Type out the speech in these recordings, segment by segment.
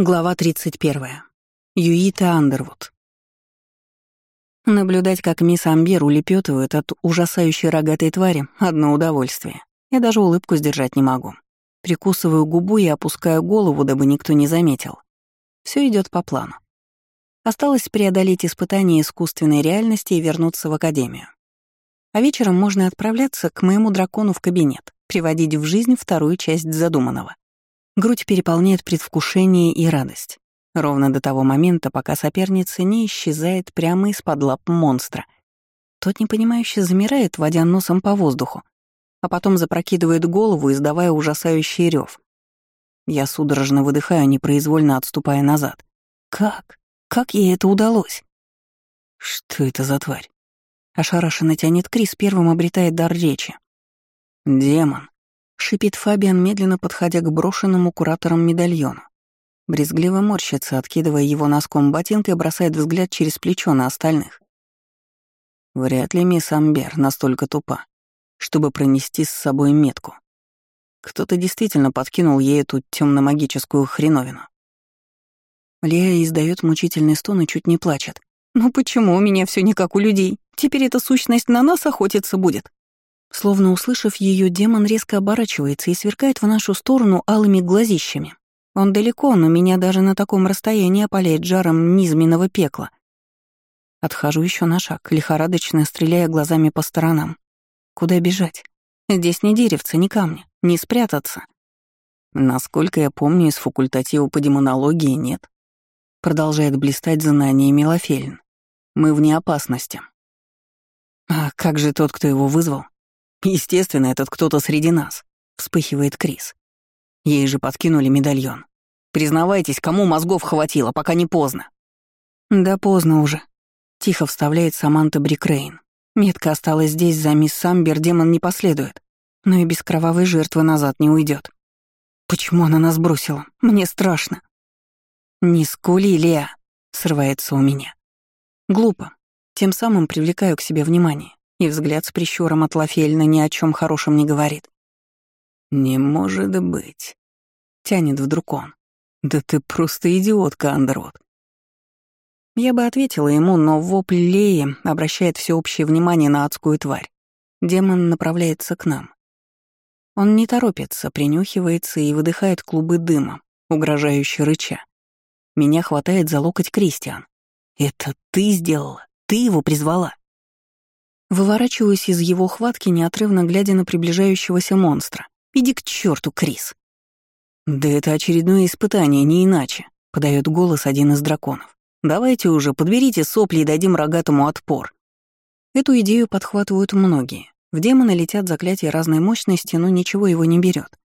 Глава 31. Юита Андервуд. Наблюдать, как мисс Амбер улепетывает от ужасающей рогатой твари — одно удовольствие. Я даже улыбку сдержать не могу. Прикусываю губу и опускаю голову, дабы никто не заметил. Все идет по плану. Осталось преодолеть испытание искусственной реальности и вернуться в академию. А вечером можно отправляться к моему дракону в кабинет, приводить в жизнь вторую часть задуманного. Грудь переполняет предвкушение и радость. Ровно до того момента, пока соперница не исчезает прямо из-под лап монстра. Тот непонимающе замирает, водя носом по воздуху, а потом запрокидывает голову, издавая ужасающий рев. Я судорожно выдыхаю, непроизвольно отступая назад. Как? Как ей это удалось? Что это за тварь? Ошарашенно тянет Крис, первым обретает дар речи. Демон. Шипит Фабиан, медленно подходя к брошенному куратором медальону. Брезгливо морщится, откидывая его носком ботинка и бросает взгляд через плечо на остальных. Вряд ли мисс Амбер настолько тупа, чтобы пронести с собой метку. Кто-то действительно подкинул ей эту темно-магическую хреновину. Лея издает мучительный стон и чуть не плачет. «Ну почему у меня все не как у людей? Теперь эта сущность на нас охотиться будет?» Словно услышав ее, демон резко оборачивается и сверкает в нашу сторону алыми глазищами. Он далеко, но меня даже на таком расстоянии опаляет жаром низменного пекла. Отхожу еще на шаг, лихорадочно стреляя глазами по сторонам. Куда бежать? Здесь ни деревца, ни камня, не спрятаться. Насколько я помню, из факультатива по демонологии нет. Продолжает блистать знаниями Лафельн. Мы вне опасности. А как же тот, кто его вызвал? Естественно, этот кто-то среди нас, вспыхивает Крис. Ей же подкинули медальон. Признавайтесь, кому мозгов хватило, пока не поздно. Да поздно уже. Тихо вставляет Саманта Брикрейн. Метка осталась здесь, за мисс Самбер демон не последует. Но и без кровавой жертвы назад не уйдет. Почему она нас бросила? Мне страшно. Не скули, Леа, срывается у меня. Глупо. Тем самым привлекаю к себе внимание и взгляд с прищуром от Лафельна ни о чем хорошем не говорит. «Не может быть», — тянет вдруг он. «Да ты просто идиотка, Андервуд». Я бы ответила ему, но вопль Леи обращает всеобщее внимание на адскую тварь. Демон направляется к нам. Он не торопится, принюхивается и выдыхает клубы дыма, угрожающе рыча. Меня хватает за локоть Кристиан. «Это ты сделала? Ты его призвала?» Выворачиваюсь из его хватки, неотрывно глядя на приближающегося монстра. «Иди к черту, Крис!» «Да это очередное испытание, не иначе», — подает голос один из драконов. «Давайте уже, подберите сопли и дадим рогатому отпор». Эту идею подхватывают многие. В демона летят заклятия разной мощности, но ничего его не берет.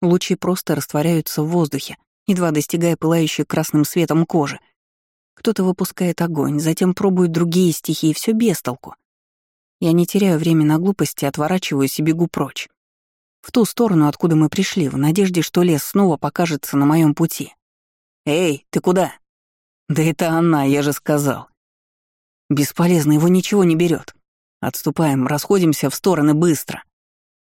Лучи просто растворяются в воздухе, едва достигая пылающей красным светом кожи. Кто-то выпускает огонь, затем пробует другие стихии, все без толку. Я не теряю время на глупости, отворачиваюсь и бегу прочь. В ту сторону, откуда мы пришли, в надежде, что лес снова покажется на моем пути. «Эй, ты куда?» «Да это она, я же сказал». «Бесполезно, его ничего не берет. Отступаем, расходимся в стороны быстро».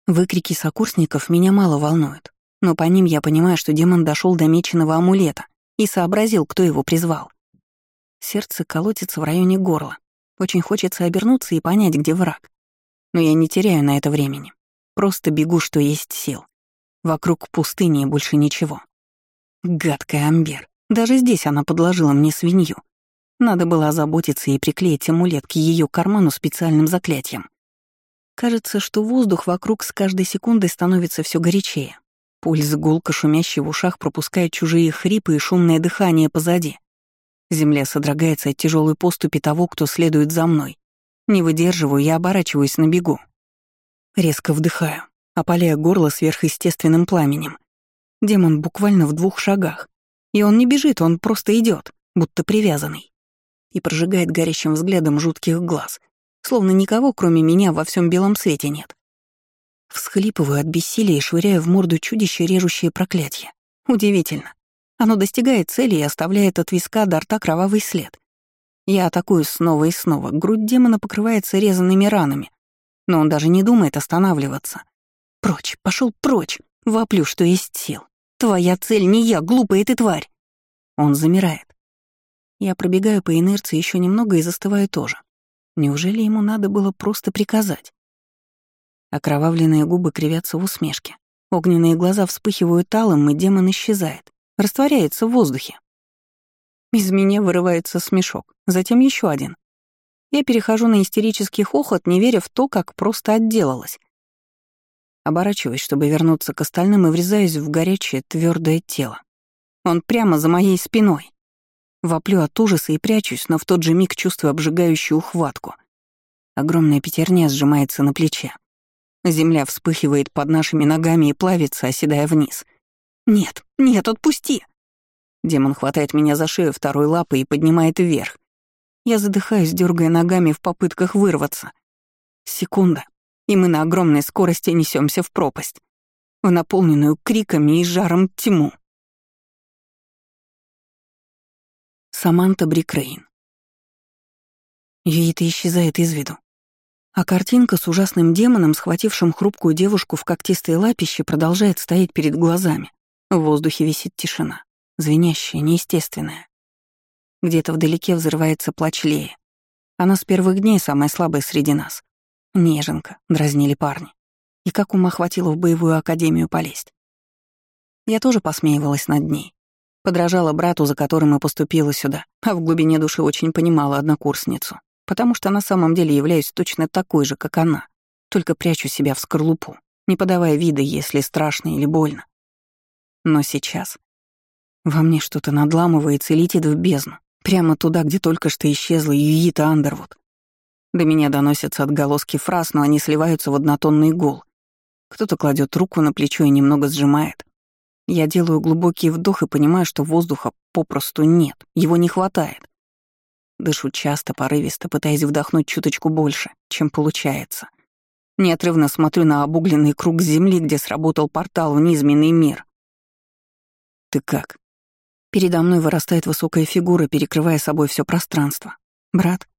Выкрики сокурсников меня мало волнуют, но по ним я понимаю, что демон дошел до меченого амулета и сообразил, кто его призвал. Сердце колотится в районе горла. Очень хочется обернуться и понять, где враг. Но я не теряю на это времени. Просто бегу, что есть сил. Вокруг пустыни и больше ничего. Гадкая Амбер. Даже здесь она подложила мне свинью. Надо было озаботиться и приклеить амулет к ее карману специальным заклятием. Кажется, что воздух вокруг с каждой секундой становится все горячее. Пульс гулко шумящий в ушах пропускает чужие хрипы и шумное дыхание позади. Земля содрогается от тяжелой поступи того, кто следует за мной. Не выдерживаю, я оборачиваюсь на бегу. Резко вдыхаю, опаляя горло сверхъестественным пламенем. Демон буквально в двух шагах. И он не бежит, он просто идет, будто привязанный. И прожигает горящим взглядом жутких глаз, словно никого, кроме меня, во всем белом свете нет. Всхлипываю от бессилия и швыряю в морду чудище режущее проклятие. Удивительно. Оно достигает цели и оставляет от виска до рта кровавый след. Я атакую снова и снова, грудь демона покрывается резанными ранами, но он даже не думает останавливаться. «Прочь, пошел прочь!» Воплю, что есть сил. «Твоя цель не я, глупая ты тварь!» Он замирает. Я пробегаю по инерции еще немного и застываю тоже. Неужели ему надо было просто приказать? Окровавленные губы кривятся в усмешке. Огненные глаза вспыхивают алым, и демон исчезает, растворяется в воздухе. Из меня вырывается смешок, затем еще один. Я перехожу на истерический хохот, не веря в то, как просто отделалась. Оборачиваюсь, чтобы вернуться к остальным, и врезаюсь в горячее, твердое тело. Он прямо за моей спиной. Воплю от ужаса и прячусь, но в тот же миг чувствую обжигающую ухватку. Огромная пятерня сжимается на плече. Земля вспыхивает под нашими ногами и плавится, оседая вниз. «Нет, нет, отпусти!» Демон хватает меня за шею второй лапой и поднимает вверх. Я задыхаюсь, дергая ногами в попытках вырваться. Секунда, и мы на огромной скорости несемся в пропасть, в наполненную криками и жаром тьму. Саманта Брикрейн. Юита исчезает из виду. А картинка с ужасным демоном, схватившим хрупкую девушку в когтистой лапище, продолжает стоять перед глазами. В воздухе висит тишина, звенящая, неестественная. Где-то вдалеке взрывается плач. Она с первых дней самая слабая среди нас. Неженка, дразнили парни. И как ума хватило в боевую академию полезть. Я тоже посмеивалась над ней. Подражала брату, за которым и поступила сюда, а в глубине души очень понимала однокурсницу, потому что на самом деле являюсь точно такой же, как она, только прячу себя в скорлупу, не подавая вида, если страшно или больно. Но сейчас во мне что-то надламывается и летит в бездну, прямо туда, где только что исчезла Юита Андервуд. До меня доносятся отголоски фраз, но они сливаются в однотонный гул. Кто-то кладет руку на плечо и немного сжимает. Я делаю глубокий вдох и понимаю, что воздуха попросту нет, его не хватает. Дышу часто, порывисто, пытаясь вдохнуть чуточку больше, чем получается. Неотрывно смотрю на обугленный круг земли, где сработал портал в низменный мир. «Ты как?» Передо мной вырастает высокая фигура, перекрывая собой все пространство. «Брат?»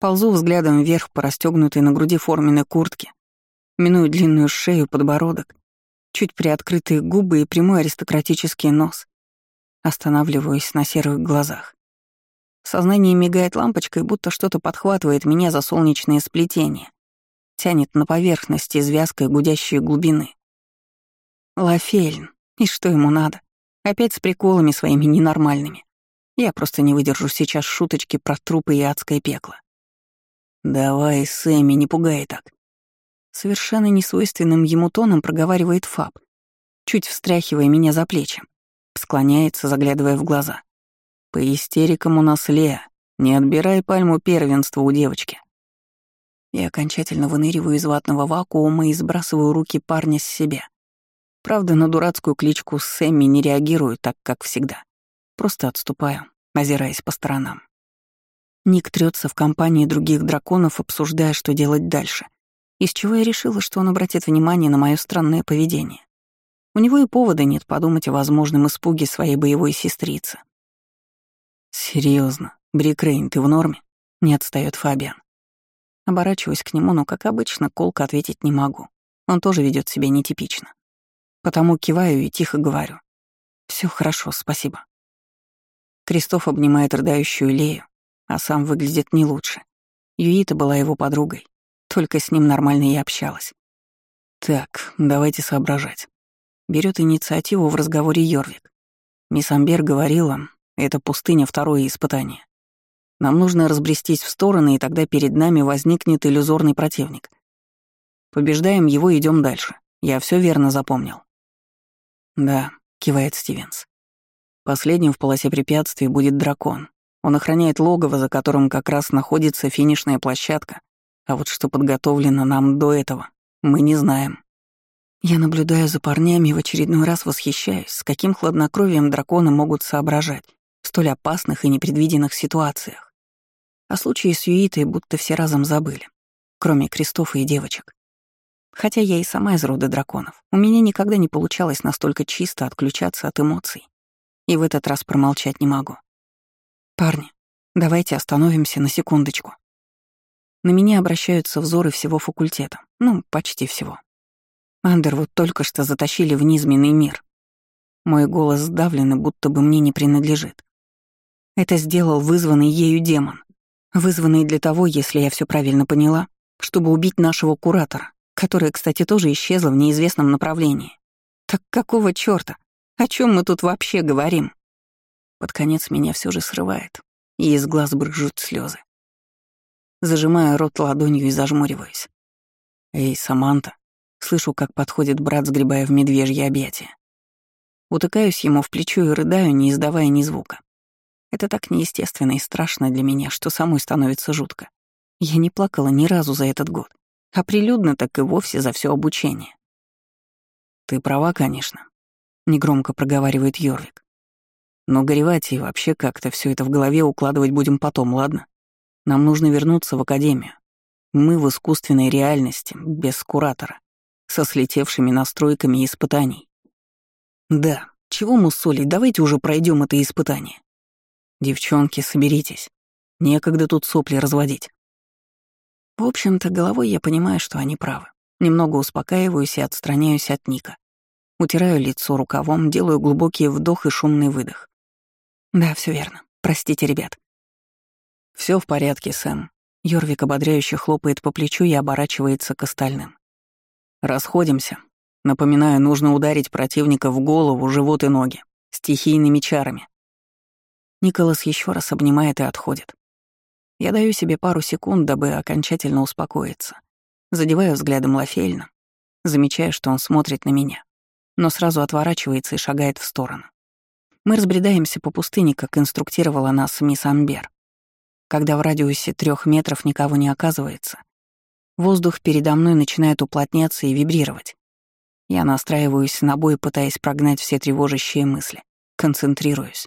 Ползу взглядом вверх по расстегнутой на груди форменной куртке, миную длинную шею, подбородок, чуть приоткрытые губы и прямой аристократический нос. Останавливаюсь на серых глазах. Сознание мигает лампочкой, будто что-то подхватывает меня за солнечное сплетение, тянет на поверхность из вязкой гудящей глубины. Лафельн. И что ему надо? Опять с приколами своими ненормальными. Я просто не выдержу сейчас шуточки про трупы и адское пекло. «Давай, Сэмми, не пугай так». Совершенно несвойственным ему тоном проговаривает Фаб, чуть встряхивая меня за плечи. Склоняется, заглядывая в глаза. «По истерикам у нас Леа. Не отбирай пальму первенства у девочки». Я окончательно выныриваю из ватного вакуума и сбрасываю руки парня с себя. Правда, на дурацкую кличку Сэмми не реагирую так, как всегда. Просто отступаю, озираясь по сторонам. Ник трется в компании других драконов, обсуждая, что делать дальше. Из чего я решила, что он обратит внимание на мое странное поведение. У него и повода нет подумать о возможном испуге своей боевой сестрицы. Серьезно, Брикрейн, ты в норме? Не отстает Фабиан. Оборачиваюсь к нему, но, как обычно, колко ответить не могу. Он тоже ведет себя нетипично. Потому киваю и тихо говорю. Все хорошо, спасибо. Кристоф обнимает рыдающую Лею, а сам выглядит не лучше. Юита была его подругой, только с ним нормально и общалась. Так, давайте соображать. Берет инициативу в разговоре Йорвик. Мисс Амбер говорила, это пустыня второе испытание. Нам нужно разбрестись в стороны, и тогда перед нами возникнет иллюзорный противник. Побеждаем его, идем дальше. Я все верно запомнил. Да, кивает Стивенс. Последним в полосе препятствий будет дракон. Он охраняет логово, за которым как раз находится финишная площадка. А вот что подготовлено нам до этого, мы не знаем. Я наблюдаю за парнями и в очередной раз восхищаюсь, с каким хладнокровием драконы могут соображать в столь опасных и непредвиденных ситуациях. О случае с Юитой будто все разом забыли, кроме крестов и девочек. Хотя я и сама из рода драконов, у меня никогда не получалось настолько чисто отключаться от эмоций. И в этот раз промолчать не могу. «Парни, давайте остановимся на секундочку». На меня обращаются взоры всего факультета. Ну, почти всего. Андервуд только что затащили в низменный мир. Мой голос сдавлен будто бы мне не принадлежит. Это сделал вызванный ею демон. Вызванный для того, если я все правильно поняла, чтобы убить нашего куратора, которая, кстати, тоже исчезла в неизвестном направлении. Так какого чёрта? О чем мы тут вообще говорим? Под конец меня все же срывает, и из глаз брызжут слезы. Зажимаю рот ладонью и зажмуриваюсь. «Эй, Саманта!» Слышу, как подходит брат, сгребая в медвежье объятия. Утыкаюсь ему в плечо и рыдаю, не издавая ни звука. Это так неестественно и страшно для меня, что самой становится жутко. Я не плакала ни разу за этот год а прилюдно так и вовсе за все обучение. «Ты права, конечно», — негромко проговаривает Йорвик. «Но горевать и вообще как-то все это в голове укладывать будем потом, ладно? Нам нужно вернуться в академию. Мы в искусственной реальности, без куратора, со слетевшими настройками испытаний. Да, чего мусолить, давайте уже пройдем это испытание. Девчонки, соберитесь. Некогда тут сопли разводить. В общем-то, головой я понимаю, что они правы. Немного успокаиваюсь и отстраняюсь от Ника. Утираю лицо рукавом, делаю глубокий вдох и шумный выдох. Да, все верно. Простите, ребят. Все в порядке, Сэм. Йорвик ободряюще хлопает по плечу и оборачивается к остальным. Расходимся. Напоминаю, нужно ударить противника в голову, живот и ноги. Стихийными чарами. Николас еще раз обнимает и отходит. Я даю себе пару секунд, дабы окончательно успокоиться. Задеваю взглядом Лафельна, замечая, что он смотрит на меня, но сразу отворачивается и шагает в сторону. Мы разбредаемся по пустыне, как инструктировала нас мисс Амбер. Когда в радиусе трех метров никого не оказывается, воздух передо мной начинает уплотняться и вибрировать. Я настраиваюсь на бой, пытаясь прогнать все тревожащие мысли. Концентрируюсь.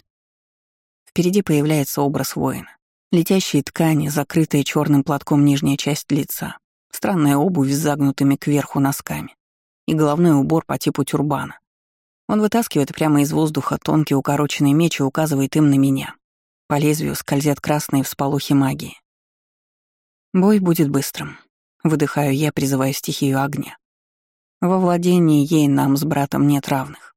Впереди появляется образ воина. Летящие ткани, закрытая черным платком нижняя часть лица, странная обувь с загнутыми кверху носками и головной убор по типу тюрбана. Он вытаскивает прямо из воздуха тонкий укороченный меч и указывает им на меня. По лезвию скользят красные всполохи магии. Бой будет быстрым. Выдыхаю я, призывая стихию огня. Во владении ей нам с братом нет равных.